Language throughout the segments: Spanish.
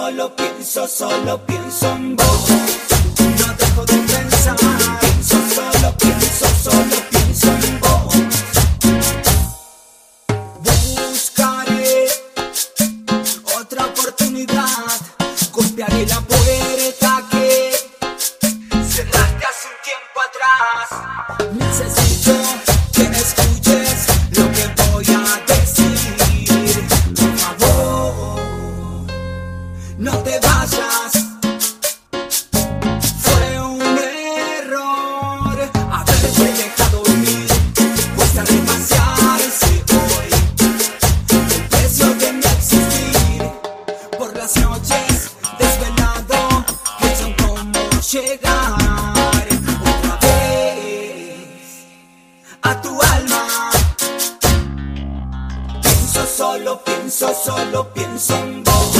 solo pienso, solo pienso en vos. No dejo de pensar, pienso, solo pienso. pienso, solo pienso, solo pienso en vos.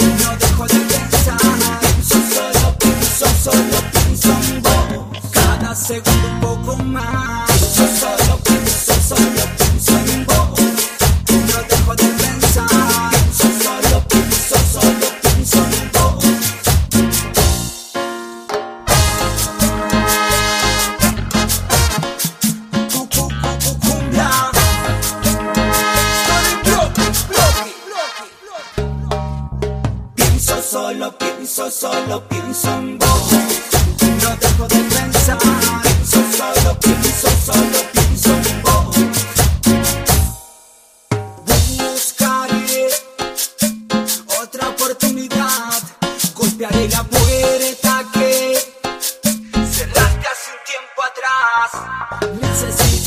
No dejo de pensar, pienso, solo pienso, solo pienso en vos. Cada segundo. pienso, solo pienso en vos. No dejo de pensar, pienso, solo pienso, solo pienso en vos. Buscaré otra oportunidad, golpearé la puerta que cerraste hace un tiempo atrás. Necesito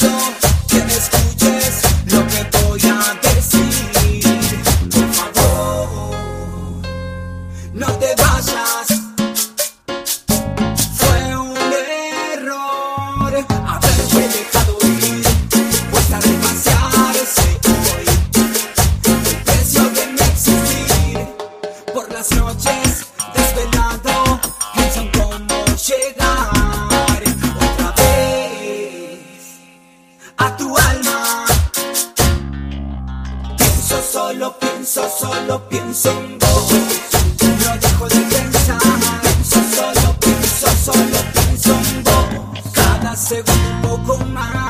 tu alma. Pienso solo, pienso solo, pienso en vos. No dejo de pensar. Pienso solo, pienso solo, pienso en vos. Cada segundo un poco más.